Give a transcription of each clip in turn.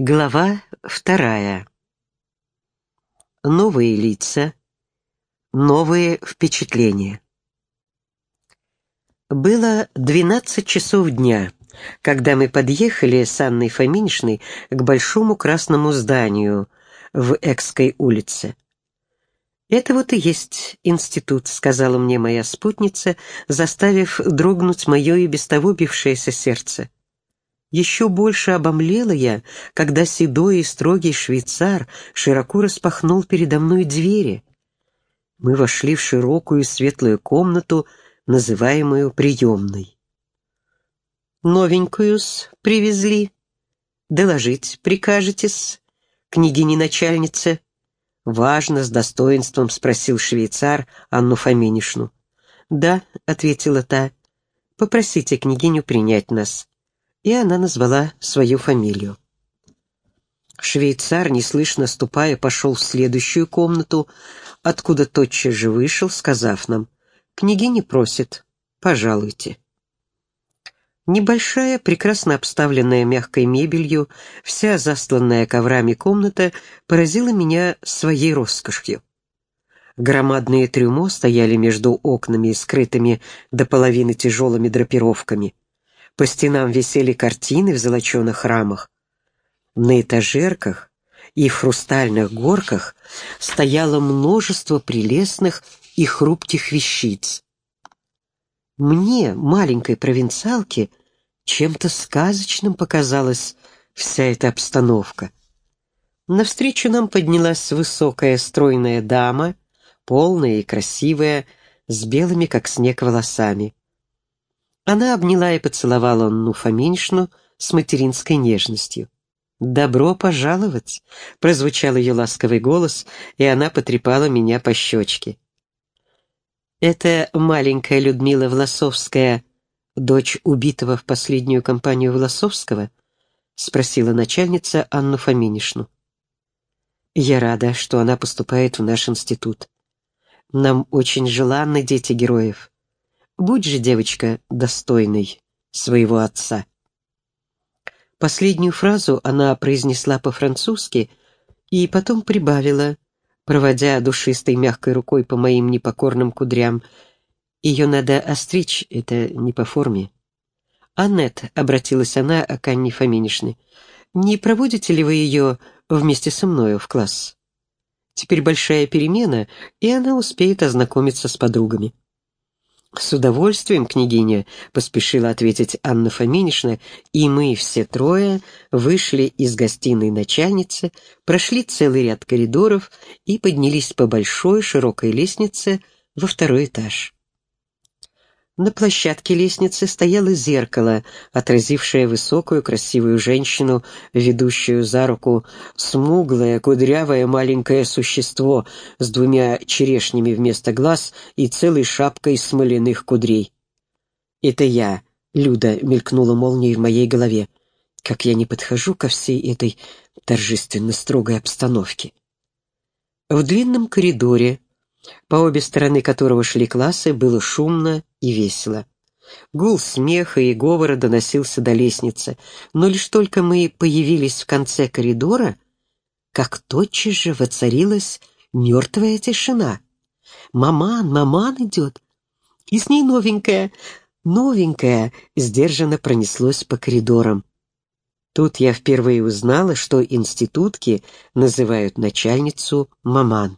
Глава вторая. Новые лица, новые впечатления. Было двенадцать часов дня, когда мы подъехали с Анной Фоминишной к большому красному зданию в Экской улице. «Это вот и есть институт», — сказала мне моя спутница, заставив дрогнуть мое и без того бившееся сердце. Еще больше обомлела я, когда седой и строгий швейцар широко распахнул передо мной двери. Мы вошли в широкую светлую комнату, называемую приемной. «Новенькую-с привезли. Доложить прикажетесь, княгине-начальнице?» Важно, с достоинством спросил швейцар Анну Фоминишну. «Да», — ответила та, — «попросите княгиню принять нас». И она назвала свою фамилию. Швейцар, неслышно ступая, пошел в следующую комнату, откуда тотчас же вышел, сказав нам, «Княгиня просит, пожалуйте». Небольшая, прекрасно обставленная мягкой мебелью, вся застланная коврами комната поразила меня своей роскошью. Громадные трюмо стояли между окнами, скрытыми до половины тяжелыми драпировками. По стенам висели картины в золоченых рамах. На этажерках и хрустальных горках стояло множество прелестных и хрупких вещиц. Мне, маленькой провинциалке, чем-то сказочным показалась вся эта обстановка. Навстречу нам поднялась высокая стройная дама, полная и красивая, с белыми, как снег, волосами. Она обняла и поцеловала Анну Фоминишну с материнской нежностью. «Добро пожаловать!» — прозвучал ее ласковый голос, и она потрепала меня по щечке. Это маленькая Людмила Власовская дочь убитого в последнюю кампанию Волосовского?» — спросила начальница Анну Фоминишну. «Я рада, что она поступает в наш институт. Нам очень желанны дети героев. Будь же, девочка, достойной своего отца». Последнюю фразу она произнесла по-французски и потом прибавила, проводя душистой мягкой рукой по моим непокорным кудрям — ее надо остричь, это не по форме. «Аннет», — обратилась она к Анне Фоминишне, — «не проводите ли вы ее вместе со мною в класс? Теперь большая перемена, и она успеет ознакомиться с подругами». «С удовольствием, княгиня», — поспешила ответить Анна Фоминишна, и мы все трое вышли из гостиной начальницы, прошли целый ряд коридоров и поднялись по большой широкой лестнице во второй этаж. На площадке лестницы стояло зеркало, отразившее высокую красивую женщину, ведущую за руку смуглое, кудрявое маленькое существо с двумя черешнями вместо глаз и целой шапкой смоляных кудрей. «Это я», — Люда мелькнула молнией в моей голове. «Как я не подхожу ко всей этой торжественно строгой обстановке». В длинном коридоре, по обе стороны которого шли классы, было шумно и весело. Гул смеха и говора доносился до лестницы, но лишь только мы появились в конце коридора, как тотчас же воцарилась мертвая тишина. «Маман, маман идет!» И с ней новенькая, новенькая, сдержанно пронеслось по коридорам. Тут я впервые узнала, что институтки называют начальницу маман.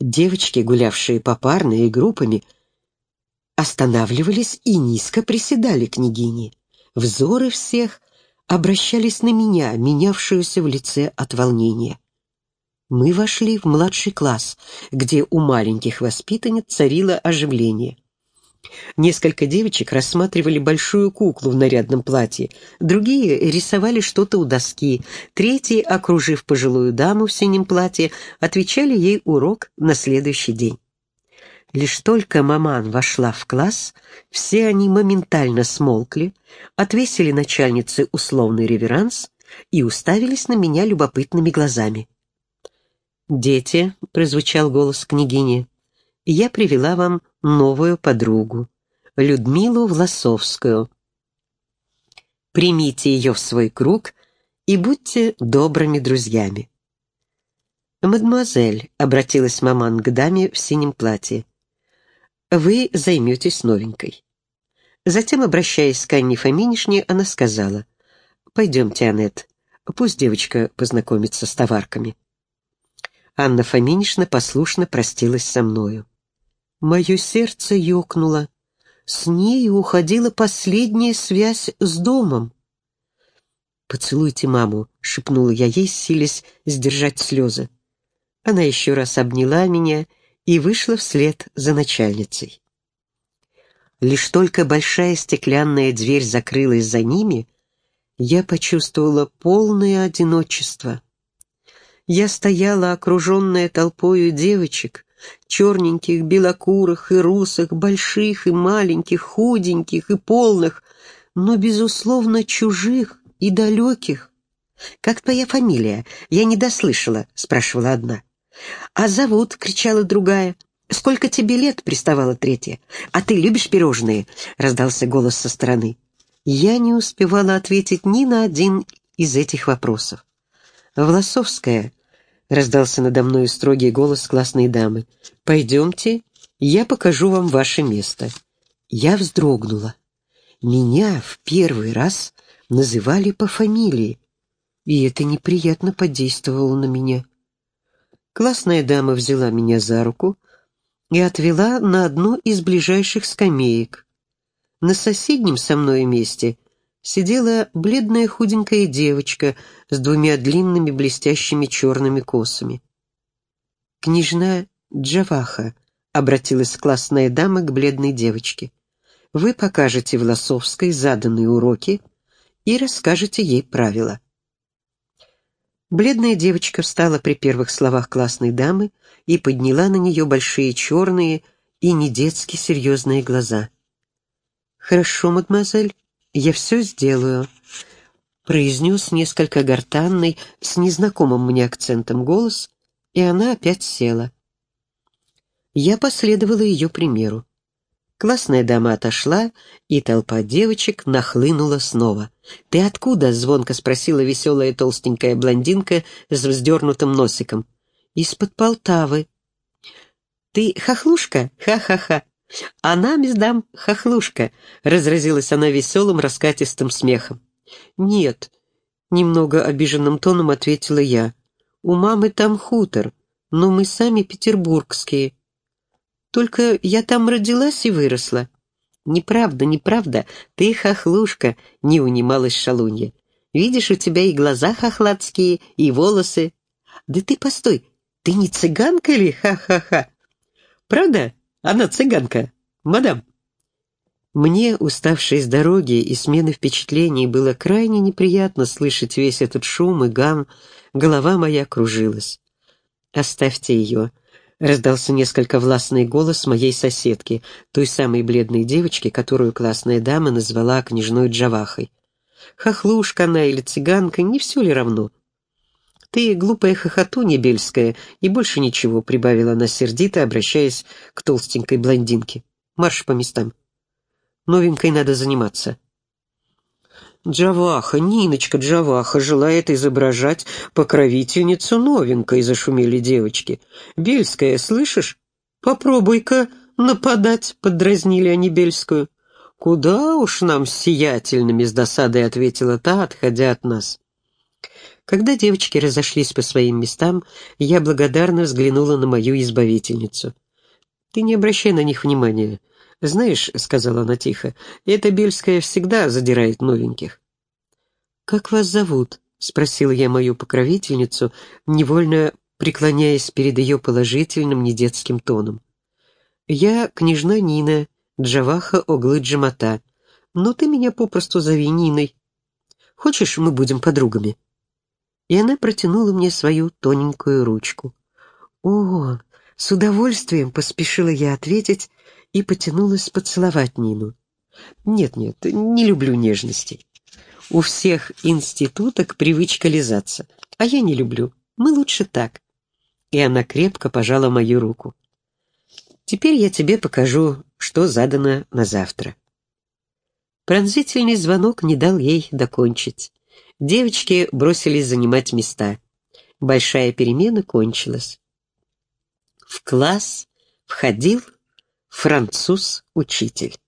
Девочки, гулявшие попарно и группами, останавливались и низко приседали княгини. Взоры всех обращались на меня, менявшуюся в лице от волнения. Мы вошли в младший класс, где у маленьких воспитанниц царило оживление. Несколько девочек рассматривали большую куклу в нарядном платье, другие рисовали что-то у доски, третьи, окружив пожилую даму в синем платье, отвечали ей урок на следующий день. Лишь только маман вошла в класс, все они моментально смолкли, отвесили начальнице условный реверанс и уставились на меня любопытными глазами. «Дети», — прозвучал голос княгини, — «я привела вам новую подругу, Людмилу Власовскую. Примите ее в свой круг и будьте добрыми друзьями. «Мадемуазель», — обратилась маман к даме в синем платье, — «вы займетесь новенькой». Затем, обращаясь к Анне Фоминишне, она сказала, «Пойдемте, Аннет, пусть девочка познакомится с товарками». Анна Фоминишна послушно простилась со мною. Мое сердце ёкнуло. С ней уходила последняя связь с домом. «Поцелуйте маму», — шепнула я ей, силясь сдержать слезы. Она еще раз обняла меня и вышла вслед за начальницей. Лишь только большая стеклянная дверь закрылась за ними, я почувствовала полное одиночество. Я стояла, окруженная толпою девочек, черненьких, белокурых и русых, больших и маленьких, худеньких и полных, но, безусловно, чужих и далеких. «Как твоя фамилия? Я не дослышала», — спрашивала одна. «А зовут?» — кричала другая. «Сколько тебе лет?» — приставала третья. «А ты любишь пирожные?» — раздался голос со стороны. Я не успевала ответить ни на один из этих вопросов. «Власовская», — раздался надо мной строгий голос классной дамы, — «пойдемте, я покажу вам ваше место». Я вздрогнула. Меня в первый раз называли по фамилии, и это неприятно подействовало на меня. Классная дама взяла меня за руку и отвела на одну из ближайших скамеек. На соседнем со мной месте сидела бледная худенькая девочка с двумя длинными блестящими черными косами. «Княжна Джаваха», — обратилась классная дама к бледной девочке, — «вы покажете Власовской заданные уроки и расскажете ей правила». Бледная девочка встала при первых словах классной дамы и подняла на нее большие черные и не детски серьезные глаза. «Хорошо, мадемуазель, я все сделаю», — произнес несколько гортанный, с незнакомым мне акцентом голос, и она опять села. Я последовала ее примеру. Классная дама отошла, и толпа девочек нахлынула снова. «Ты откуда?» — звонко спросила веселая толстенькая блондинка с вздернутым носиком. «Из-под Полтавы». «Ты хохлушка? Ха-ха-ха!» «Она, миздам, хохлушка!» — разразилась она веселым раскатистым смехом. «Нет», — немного обиженным тоном ответила я. «У мамы там хутор, но мы сами петербургские». Только я там родилась и выросла». «Неправда, неправда, ты хохлушка», — не унималась шалунья. «Видишь, у тебя и глаза хохладские, и волосы». «Да ты постой, ты не цыганка ли? Ха-ха-ха!» «Правда? Она цыганка, мадам?» Мне, уставшей с дороги и смены впечатлений, было крайне неприятно слышать весь этот шум и гам, голова моя кружилась. «Оставьте ее», Раздался несколько властный голос моей соседки, той самой бледной девочки, которую классная дама назвала княжной Джавахой. Хохлушка она или цыганка, не все ли равно? «Ты глупая хохотунья бельская, и больше ничего», — прибавила она сердито, обращаясь к толстенькой блондинке. «Марш по местам. Новенькой надо заниматься». «Джаваха, Ниночка Джаваха желает изображать покровительницу новенькой», — зашумели девочки. «Бельская, слышишь? Попробуй-ка нападать», — поддразнили они Бельскую. «Куда уж нам сиятельными?» — с досадой ответила та, отходя от нас. Когда девочки разошлись по своим местам, я благодарно взглянула на мою избавительницу. «Ты не обращай на них внимания. «Знаешь», — сказала она тихо, — «эта Бельская всегда задирает новеньких». «Как вас зовут?» — спросила я мою покровительницу, невольно преклоняясь перед ее положительным недетским тоном. «Я княжна Нина, Джаваха Оглы Джамата, но ты меня попросту зови Ниной. Хочешь, мы будем подругами?» И она протянула мне свою тоненькую ручку. «О, с удовольствием!» — поспешила я ответить, и потянулась поцеловать Нину. «Нет-нет, не люблю нежностей. У всех институток привычка лизаться, а я не люблю. Мы лучше так». И она крепко пожала мою руку. «Теперь я тебе покажу, что задано на завтра». Пронзительный звонок не дал ей докончить. Девочки бросились занимать места. Большая перемена кончилась. В класс входил француз-учитель.